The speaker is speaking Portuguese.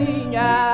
chadinha